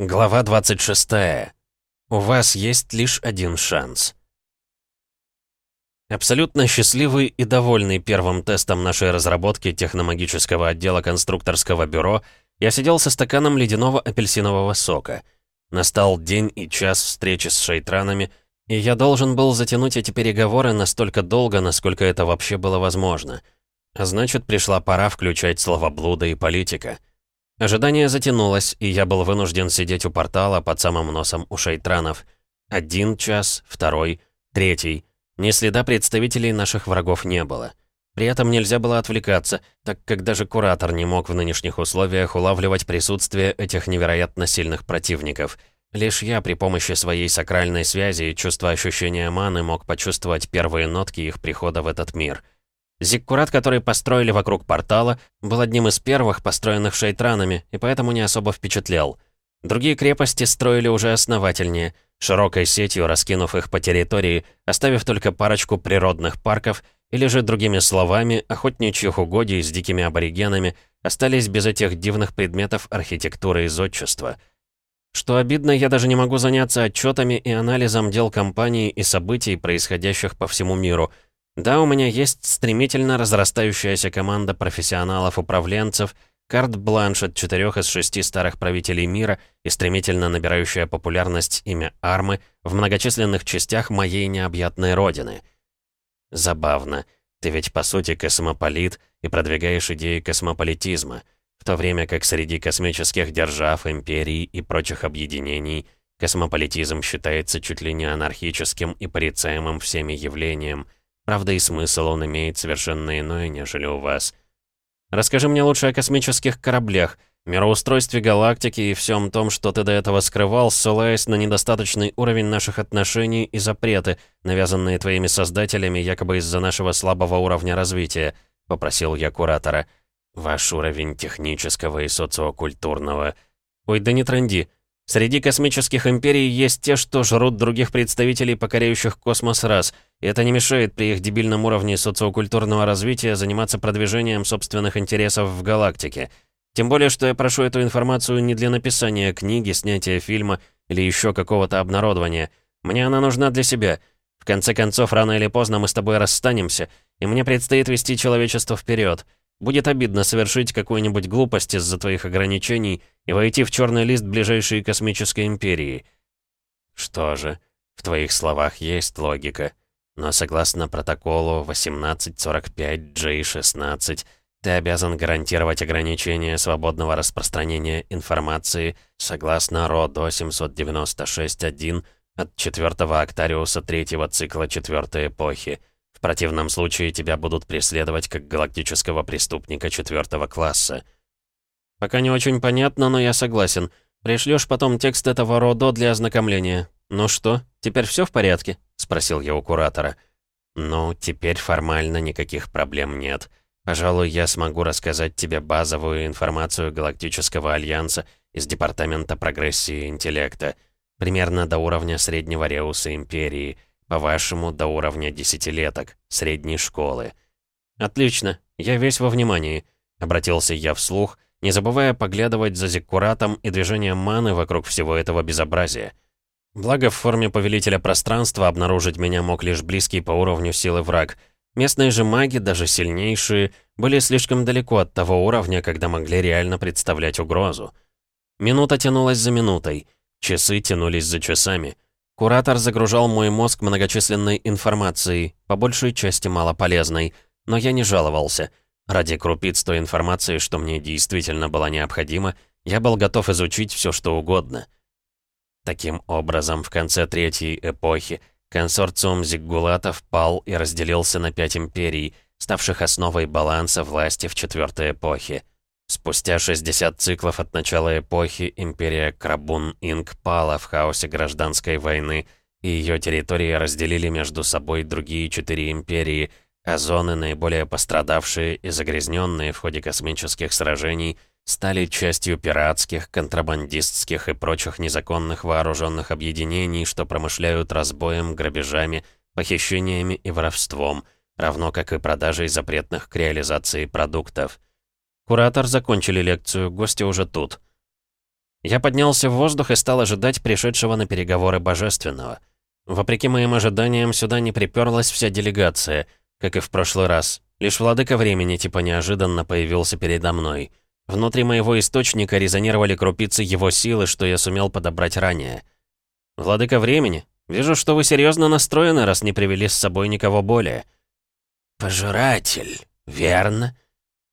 Глава 26. У вас есть лишь один шанс. Абсолютно счастливый и довольный первым тестом нашей разработки техномагического отдела конструкторского бюро, я сидел со стаканом ледяного апельсинового сока. Настал день и час встречи с шейтранами, и я должен был затянуть эти переговоры настолько долго, насколько это вообще было возможно. А значит, пришла пора включать словоблуда и политика. Ожидание затянулось, и я был вынужден сидеть у портала под самым носом у шейтранов. Один час, второй, третий. Ни следа представителей наших врагов не было. При этом нельзя было отвлекаться, так как даже куратор не мог в нынешних условиях улавливать присутствие этих невероятно сильных противников. Лишь я при помощи своей сакральной связи и чувства ощущения маны мог почувствовать первые нотки их прихода в этот мир — Зиккурат, который построили вокруг портала, был одним из первых, построенных шейтранами, и поэтому не особо впечатлял. Другие крепости строили уже основательнее, широкой сетью раскинув их по территории, оставив только парочку природных парков, или же, другими словами, охотничьих угодий с дикими аборигенами остались без этих дивных предметов архитектуры и зодчества. Что обидно, я даже не могу заняться отчетами и анализом дел компании и событий, происходящих по всему миру — да, у меня есть стремительно разрастающаяся команда профессионалов-управленцев, карт-бланш от четырех из шести старых правителей мира и стремительно набирающая популярность имя Армы в многочисленных частях моей необъятной родины. Забавно. Ты ведь, по сути, космополит и продвигаешь идеи космополитизма, в то время как среди космических держав, империй и прочих объединений космополитизм считается чуть ли не анархическим и порицаемым всеми явлением — Правда, и смысл он имеет совершенно иной, нежели у вас. Расскажи мне лучше о космических кораблях, мироустройстве галактики и всем том, что ты до этого скрывал, ссылаясь на недостаточный уровень наших отношений и запреты, навязанные твоими создателями якобы из-за нашего слабого уровня развития», — попросил я куратора. «Ваш уровень технического и социокультурного...» «Ой, да не тренди. Среди космических империй есть те, что жрут других представителей, покоряющих космос раз, и это не мешает при их дебильном уровне социокультурного развития заниматься продвижением собственных интересов в галактике. Тем более, что я прошу эту информацию не для написания книги, снятия фильма или еще какого-то обнародования. Мне она нужна для себя. В конце концов, рано или поздно мы с тобой расстанемся, и мне предстоит вести человечество вперед. Будет обидно совершить какую-нибудь глупость из-за твоих ограничений и войти в черный лист ближайшей космической империи. Что же, в твоих словах есть логика. Но согласно протоколу 1845J16, ты обязан гарантировать ограничение свободного распространения информации согласно РОДО 796.1 от 4 Октариуса третьего цикла четвертой эпохи. В противном случае тебя будут преследовать как галактического преступника четвертого класса. Пока не очень понятно, но я согласен. Пришлешь потом текст этого РОДО для ознакомления. Ну что, теперь все в порядке? Спросил я у куратора. Ну, теперь формально никаких проблем нет. Пожалуй, я смогу рассказать тебе базовую информацию Галактического Альянса из Департамента прогрессии интеллекта. Примерно до уровня среднего Реуса Империи — по-вашему, до уровня десятилеток, средней школы. «Отлично, я весь во внимании», — обратился я вслух, не забывая поглядывать за зиккуратом и движением маны вокруг всего этого безобразия. Благо, в форме повелителя пространства обнаружить меня мог лишь близкий по уровню силы враг. Местные же маги, даже сильнейшие, были слишком далеко от того уровня, когда могли реально представлять угрозу. Минута тянулась за минутой, часы тянулись за часами — Куратор загружал мой мозг многочисленной информацией, по большей части малополезной, но я не жаловался. Ради крупиц той информации, что мне действительно была необходима, я был готов изучить все, что угодно. Таким образом, в конце Третьей эпохи консорциум Зиггулатов пал и разделился на пять империй, ставших основой баланса власти в Четвертой эпохе. Спустя 60 циклов от начала эпохи империя Крабун-Инг пала в хаосе гражданской войны, и ее территории разделили между собой другие четыре империи, а зоны, наиболее пострадавшие и загрязненные в ходе космических сражений, стали частью пиратских, контрабандистских и прочих незаконных вооруженных объединений, что промышляют разбоем, грабежами, похищениями и воровством, равно как и продажей запретных к реализации продуктов. Куратор закончили лекцию, гости уже тут. Я поднялся в воздух и стал ожидать пришедшего на переговоры Божественного. Вопреки моим ожиданиям, сюда не приперлась вся делегация, как и в прошлый раз. Лишь владыка времени типа неожиданно появился передо мной. Внутри моего источника резонировали крупицы его силы, что я сумел подобрать ранее. «Владыка времени, вижу, что вы серьезно настроены, раз не привели с собой никого более». «Пожиратель, верно?»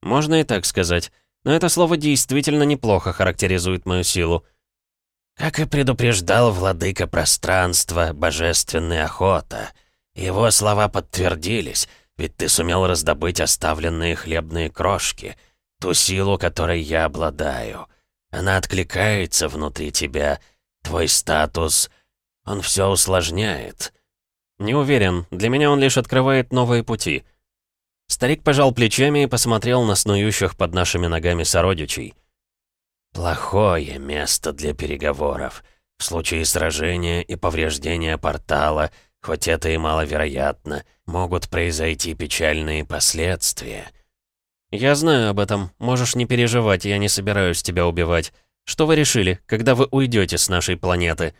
«Можно и так сказать. Но это слово действительно неплохо характеризует мою силу. Как и предупреждал владыка пространства, божественная охота. Его слова подтвердились, ведь ты сумел раздобыть оставленные хлебные крошки, ту силу, которой я обладаю. Она откликается внутри тебя, твой статус, он все усложняет. Не уверен, для меня он лишь открывает новые пути — Старик пожал плечами и посмотрел на снующих под нашими ногами сородичей. «Плохое место для переговоров. В случае сражения и повреждения портала, хоть это и маловероятно, могут произойти печальные последствия». «Я знаю об этом. Можешь не переживать, я не собираюсь тебя убивать. Что вы решили, когда вы уйдете с нашей планеты?»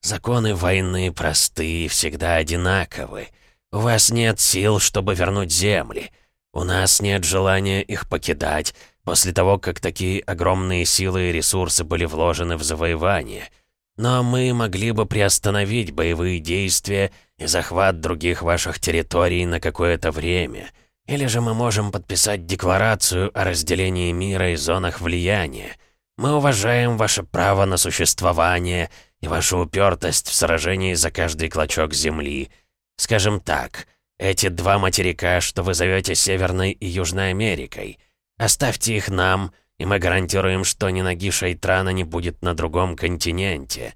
«Законы войны простые и всегда одинаковы. У вас нет сил, чтобы вернуть земли. У нас нет желания их покидать, после того, как такие огромные силы и ресурсы были вложены в завоевание. Но мы могли бы приостановить боевые действия и захват других ваших территорий на какое-то время. Или же мы можем подписать декларацию о разделении мира и зонах влияния. Мы уважаем ваше право на существование и вашу упертость в сражении за каждый клочок земли. Скажем так, эти два материка, что вы зовете Северной и Южной Америкой, оставьте их нам, и мы гарантируем, что ни ноги Шейтрана не будет на другом континенте.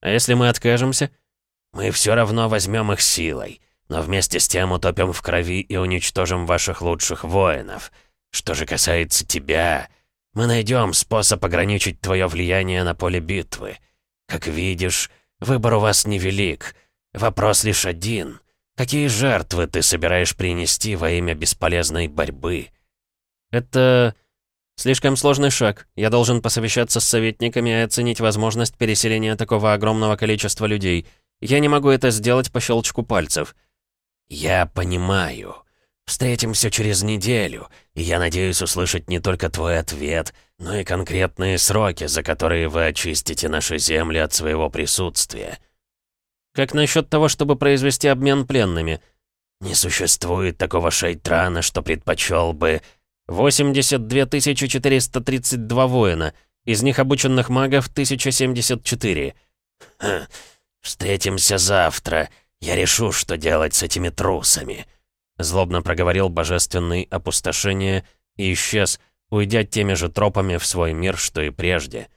А если мы откажемся? Мы все равно возьмем их силой, но вместе с тем утопим в крови и уничтожим ваших лучших воинов. Что же касается тебя, мы найдем способ ограничить твое влияние на поле битвы. Как видишь, выбор у вас невелик — Вопрос лишь один. Какие жертвы ты собираешь принести во имя бесполезной борьбы? Это... Слишком сложный шаг. Я должен посовещаться с советниками и оценить возможность переселения такого огромного количества людей. Я не могу это сделать по щелчку пальцев. Я понимаю. Встретимся через неделю, и я надеюсь услышать не только твой ответ, но и конкретные сроки, за которые вы очистите наши земли от своего присутствия. Как насчет того, чтобы произвести обмен пленными? Не существует такого шейтрана, что предпочел бы... 82 432 воина. Из них обученных магов 1074. Ха, встретимся завтра. Я решу, что делать с этими трусами. Злобно проговорил божественный опустошение и исчез, уйдя теми же тропами в свой мир, что и прежде.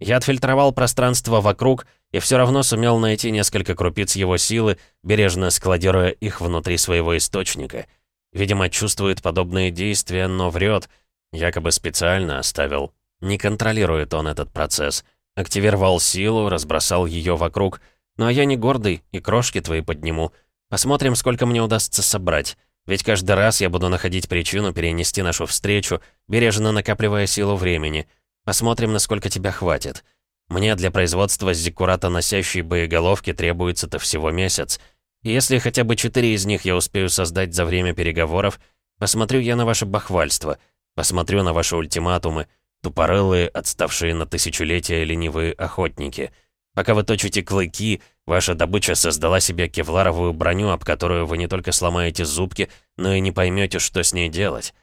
Я отфильтровал пространство вокруг и все равно сумел найти несколько крупиц его силы, бережно складируя их внутри своего источника. Видимо, чувствует подобные действия, но врет. Якобы специально оставил. Не контролирует он этот процесс. Активировал силу, разбросал ее вокруг. Ну а я не гордый, и крошки твои подниму. Посмотрим, сколько мне удастся собрать. Ведь каждый раз я буду находить причину перенести нашу встречу, бережно накапливая силу времени. Посмотрим, насколько тебя хватит. Мне для производства зиккурата носящей боеголовки требуется-то всего месяц. И если хотя бы четыре из них я успею создать за время переговоров, посмотрю я на ваше бахвальство, посмотрю на ваши ультиматумы, тупорылые, отставшие на тысячелетия ленивые охотники. Пока вы точите клыки, ваша добыча создала себе кевларовую броню, об которую вы не только сломаете зубки, но и не поймете, что с ней делать.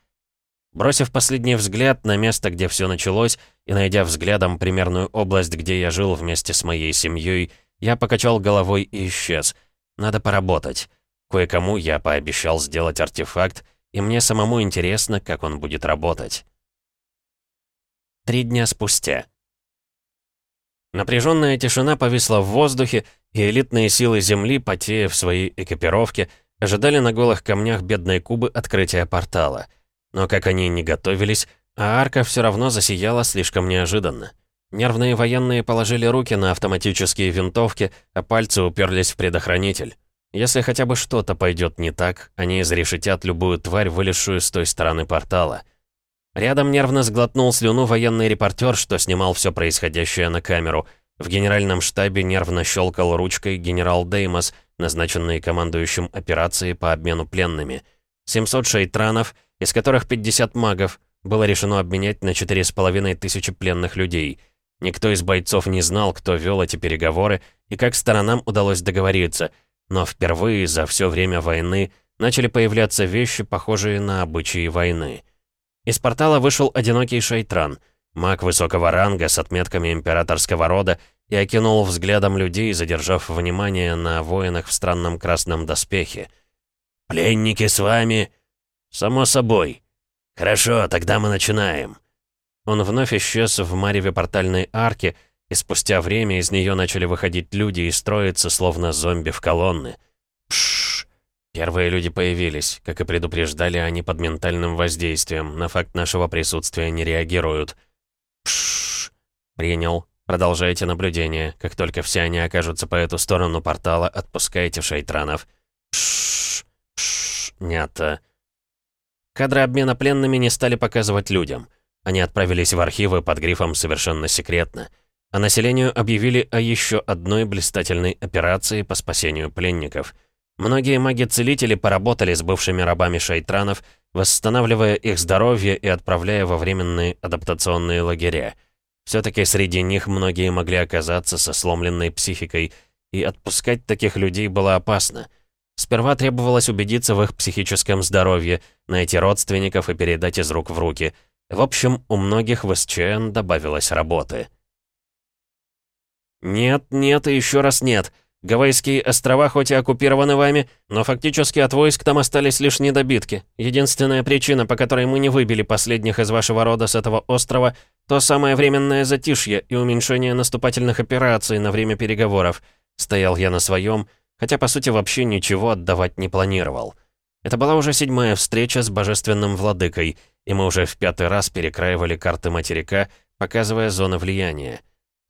Бросив последний взгляд на место, где все началось, и найдя взглядом примерную область, где я жил вместе с моей семьей, я покачал головой и исчез. Надо поработать. Кое-кому я пообещал сделать артефакт, и мне самому интересно, как он будет работать. Три дня спустя. Напряженная тишина повисла в воздухе, и элитные силы Земли, потея в своей экипировке, ожидали на голых камнях бедной Кубы открытия портала — но как они не готовились, а арка все равно засияла слишком неожиданно. Нервные военные положили руки на автоматические винтовки, а пальцы уперлись в предохранитель. Если хотя бы что-то пойдет не так, они изрешетят любую тварь, вылезшую с той стороны портала. Рядом нервно сглотнул слюну военный репортер, что снимал все происходящее на камеру. В генеральном штабе нервно щелкал ручкой генерал Деймос, назначенный командующим операцией по обмену пленными. 700 шейтранов, из которых 50 магов, было решено обменять на 4,5 тысячи пленных людей. Никто из бойцов не знал, кто вел эти переговоры и как сторонам удалось договориться, но впервые за все время войны начали появляться вещи, похожие на обычаи войны. Из портала вышел одинокий шейтран, маг высокого ранга с отметками императорского рода, и окинул взглядом людей, задержав внимание на воинах в странном красном доспехе. «Пленники с вами?» «Само собой». «Хорошо, тогда мы начинаем». Он вновь исчез в мареве портальной арки, и спустя время из нее начали выходить люди и строиться, словно зомби в колонны. Пшш. Первые люди появились. Как и предупреждали, они под ментальным воздействием. На факт нашего присутствия не реагируют. Пшш. Принял. Продолжайте наблюдение. Как только все они окажутся по эту сторону портала, отпускайте шейтранов. Пшш. Пшш. Нято. Кадры обмена пленными не стали показывать людям. Они отправились в архивы под грифом «Совершенно секретно». А населению объявили о еще одной блистательной операции по спасению пленников — Многие маги-целители поработали с бывшими рабами шайтранов, восстанавливая их здоровье и отправляя во временные адаптационные лагеря. Все-таки среди них многие могли оказаться со сломленной психикой, и отпускать таких людей было опасно. Сперва требовалось убедиться в их психическом здоровье, найти родственников и передать из рук в руки. В общем, у многих в СЧН добавилось работы. «Нет, нет и еще раз нет», Гавайские острова хоть и оккупированы вами, но фактически от войск там остались лишь недобитки. Единственная причина, по которой мы не выбили последних из вашего рода с этого острова, то самое временное затишье и уменьшение наступательных операций на время переговоров. Стоял я на своем, хотя по сути вообще ничего отдавать не планировал. Это была уже седьмая встреча с божественным владыкой, и мы уже в пятый раз перекраивали карты материка, показывая зоны влияния.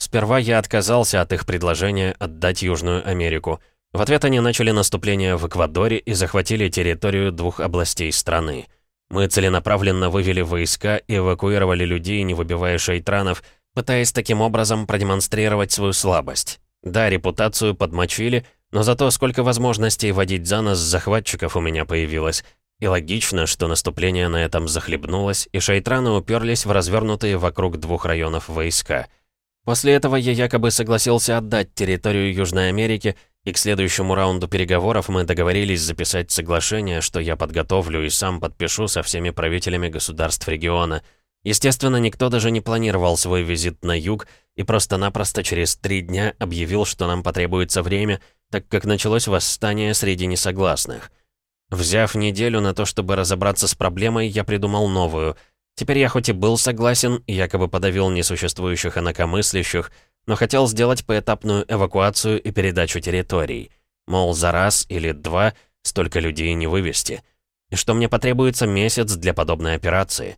Сперва я отказался от их предложения отдать Южную Америку. В ответ они начали наступление в Эквадоре и захватили территорию двух областей страны. Мы целенаправленно вывели войска и эвакуировали людей, не выбивая шейтранов, пытаясь таким образом продемонстрировать свою слабость. Да, репутацию подмочили, но зато сколько возможностей водить за нас захватчиков у меня появилось. И логично, что наступление на этом захлебнулось, и шейтраны уперлись в развернутые вокруг двух районов войска — После этого я якобы согласился отдать территорию Южной Америки, и к следующему раунду переговоров мы договорились записать соглашение, что я подготовлю и сам подпишу со всеми правителями государств региона. Естественно, никто даже не планировал свой визит на юг и просто-напросто через три дня объявил, что нам потребуется время, так как началось восстание среди несогласных. Взяв неделю на то, чтобы разобраться с проблемой, я придумал новую — Теперь я хоть и был согласен, якобы подавил несуществующих инакомыслящих, но хотел сделать поэтапную эвакуацию и передачу территорий. Мол, за раз или два столько людей не вывести. И что мне потребуется месяц для подобной операции.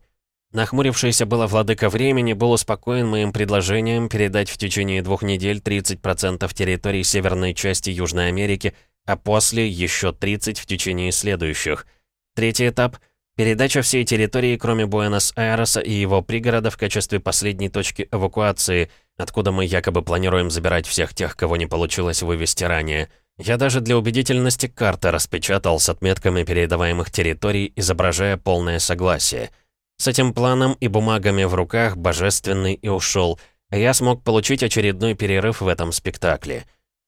Нахмурившийся было владыка времени был успокоен моим предложением передать в течение двух недель 30% территорий северной части Южной Америки, а после еще 30% в течение следующих. Третий этап — Передача всей территории, кроме Буэнос-Айреса и его пригорода в качестве последней точки эвакуации, откуда мы якобы планируем забирать всех тех, кого не получилось вывести ранее. Я даже для убедительности карты распечатал с отметками передаваемых территорий, изображая полное согласие. С этим планом и бумагами в руках Божественный и ушел, а я смог получить очередной перерыв в этом спектакле.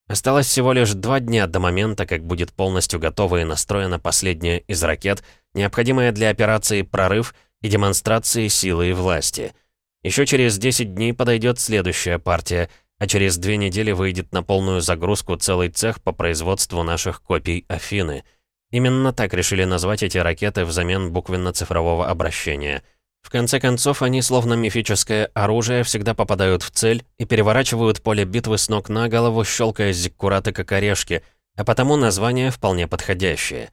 Осталось всего лишь два дня до момента, как будет полностью готова и настроена последняя из ракет, необходимая для операции «Прорыв» и демонстрации силы и власти. Еще через 10 дней подойдет следующая партия, а через две недели выйдет на полную загрузку целый цех по производству наших копий Афины. Именно так решили назвать эти ракеты взамен буквенно-цифрового обращения — в конце концов, они, словно мифическое оружие, всегда попадают в цель и переворачивают поле битвы с ног на голову, щелкая зиккураты как орешки, а потому название вполне подходящее.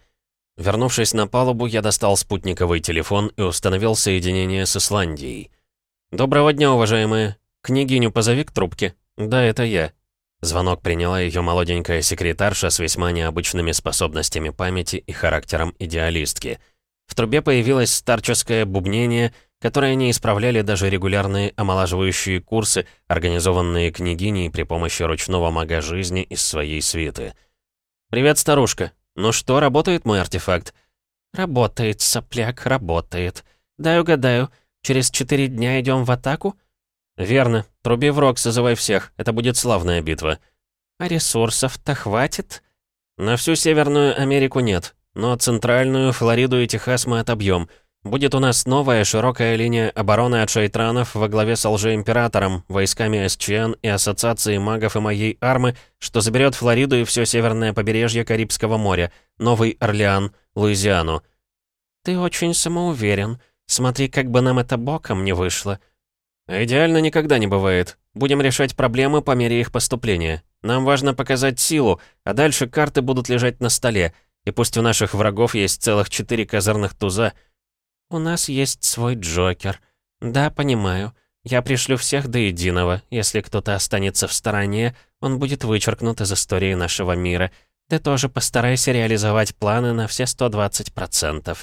Вернувшись на палубу, я достал спутниковый телефон и установил соединение с Исландией. «Доброго дня, уважаемые. Княгиню позови к трубке». «Да, это я». Звонок приняла ее молоденькая секретарша с весьма необычными способностями памяти и характером идеалистки — в трубе появилось старческое бубнение, которые не исправляли даже регулярные омолаживающие курсы, организованные княгиней при помощи ручного мага жизни из своей свиты. «Привет, старушка. Ну что, работает мой артефакт?» «Работает, сопляк, работает. Дай угадаю, через четыре дня идем в атаку?» «Верно. Труби в рог, созывай всех. Это будет славная битва». «А ресурсов-то хватит?» «На всю Северную Америку нет, но Центральную, Флориду и Техас мы отобьем. Будет у нас новая широкая линия обороны от шейтранов во главе с лжеимператором, войсками СЧН и Ассоциацией магов и моей армы, что заберет Флориду и все северное побережье Карибского моря, Новый Орлеан, Луизиану. «Ты очень самоуверен. Смотри, как бы нам это боком не вышло». «Идеально никогда не бывает. Будем решать проблемы по мере их поступления. Нам важно показать силу, а дальше карты будут лежать на столе. И пусть у наших врагов есть целых четыре козырных туза, «У нас есть свой Джокер. Да, понимаю. Я пришлю всех до единого. Если кто-то останется в стороне, он будет вычеркнут из истории нашего мира. Ты тоже постарайся реализовать планы на все 120%.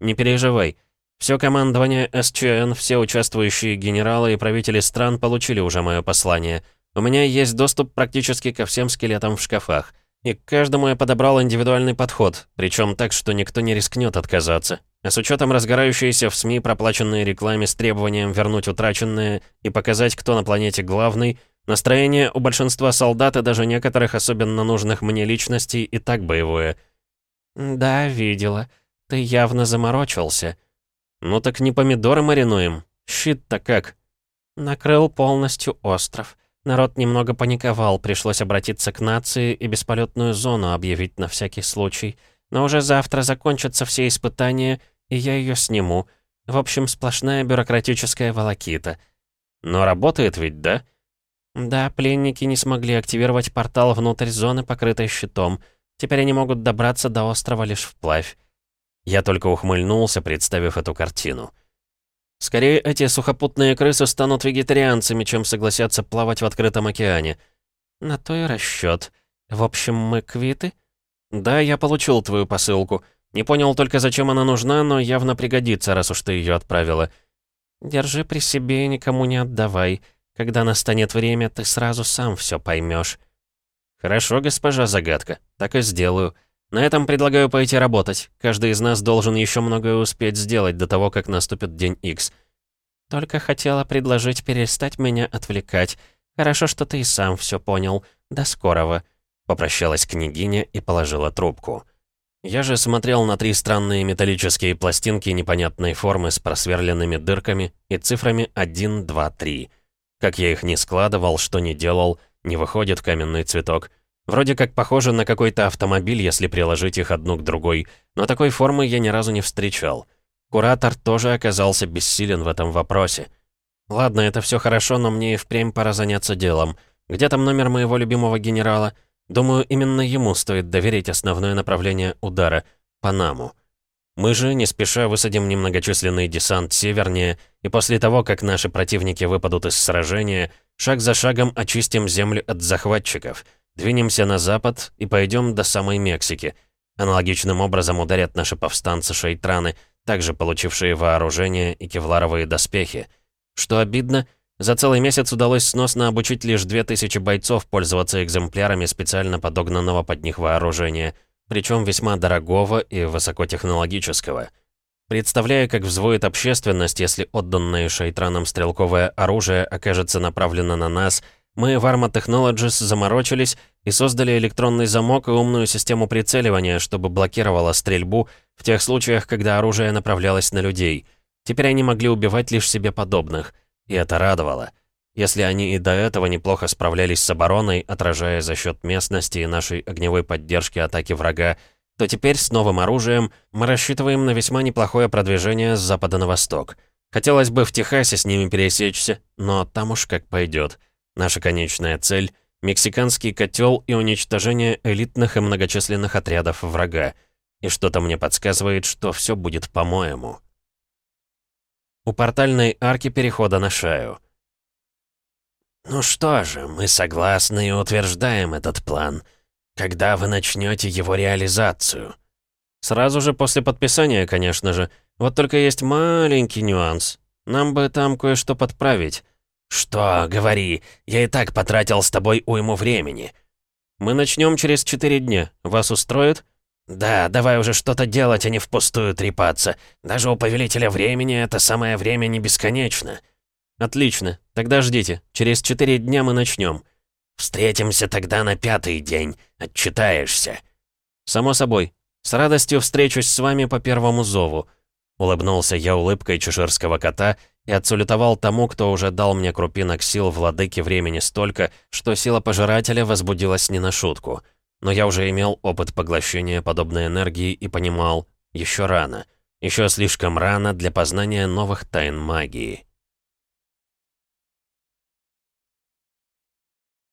Не переживай. Все командование СЧН, все участвующие генералы и правители стран получили уже мое послание. У меня есть доступ практически ко всем скелетам в шкафах. И к каждому я подобрал индивидуальный подход, причем так, что никто не рискнет отказаться. А с учетом разгорающейся в СМИ проплаченной рекламе с требованием вернуть утраченное и показать, кто на планете главный, настроение у большинства солдат и даже некоторых особенно нужных мне личностей и так боевое. «Да, видела. Ты явно заморочился». «Ну так не помидоры маринуем. Щит-то как?» «Накрыл полностью остров». Народ немного паниковал, пришлось обратиться к нации и бесполетную зону объявить на всякий случай. Но уже завтра закончатся все испытания, и я ее сниму. В общем, сплошная бюрократическая волокита. Но работает ведь, да? Да, пленники не смогли активировать портал внутрь зоны, покрытой щитом. Теперь они могут добраться до острова лишь вплавь. Я только ухмыльнулся, представив эту картину. Скорее, эти сухопутные крысы станут вегетарианцами, чем согласятся плавать в открытом океане. На то и расчет. В общем, мы квиты? Да, я получил твою посылку. Не понял только, зачем она нужна, но явно пригодится, раз уж ты ее отправила. Держи при себе и никому не отдавай. Когда настанет время, ты сразу сам все поймешь. Хорошо, госпожа Загадка. Так и сделаю. На этом предлагаю пойти работать. Каждый из нас должен еще многое успеть сделать до того, как наступит день X. Только хотела предложить перестать меня отвлекать. Хорошо, что ты и сам все понял. До скорого. Попрощалась княгиня и положила трубку. Я же смотрел на три странные металлические пластинки непонятной формы с просверленными дырками и цифрами 1, 2, 3. Как я их не складывал, что не делал, не выходит каменный цветок — Вроде как похоже на какой-то автомобиль, если приложить их одну к другой, но такой формы я ни разу не встречал. Куратор тоже оказался бессилен в этом вопросе. Ладно, это все хорошо, но мне и впрямь пора заняться делом. Где там номер моего любимого генерала? Думаю, именно ему стоит доверить основное направление удара — Панаму. Мы же, не спеша, высадим немногочисленный десант севернее, и после того, как наши противники выпадут из сражения, шаг за шагом очистим землю от захватчиков — Двинемся на запад и пойдем до самой Мексики. Аналогичным образом ударят наши повстанцы-шейтраны, также получившие вооружение и кевларовые доспехи. Что обидно, за целый месяц удалось сносно обучить лишь 2000 бойцов пользоваться экземплярами специально подогнанного под них вооружения, причем весьма дорогого и высокотехнологического. Представляя, как взвоет общественность, если отданное шейтранам стрелковое оружие окажется направлено на нас – мы в Arma Technologies заморочились и создали электронный замок и умную систему прицеливания, чтобы блокировала стрельбу в тех случаях, когда оружие направлялось на людей. Теперь они могли убивать лишь себе подобных. И это радовало. Если они и до этого неплохо справлялись с обороной, отражая за счет местности и нашей огневой поддержки атаки врага, то теперь с новым оружием мы рассчитываем на весьма неплохое продвижение с запада на восток. Хотелось бы в Техасе с ними пересечься, но там уж как пойдет. Наша конечная цель — мексиканский котел и уничтожение элитных и многочисленных отрядов врага. И что-то мне подсказывает, что все будет по-моему. У портальной арки перехода на шаю. «Ну что же, мы согласны и утверждаем этот план. Когда вы начнете его реализацию?» «Сразу же после подписания, конечно же. Вот только есть маленький нюанс. Нам бы там кое-что подправить». «Что? Говори. Я и так потратил с тобой уйму времени». «Мы начнем через четыре дня. Вас устроит?» «Да, давай уже что-то делать, а не впустую трепаться. Даже у Повелителя Времени это самое время не бесконечно». «Отлично. Тогда ждите. Через четыре дня мы начнем. «Встретимся тогда на пятый день. Отчитаешься». «Само собой. С радостью встречусь с вами по первому зову». Улыбнулся я улыбкой чеширского кота и отсулетовал тому, кто уже дал мне крупинок сил владыки времени столько, что сила пожирателя возбудилась не на шутку. Но я уже имел опыт поглощения подобной энергии и понимал, еще рано. Еще слишком рано для познания новых тайн магии.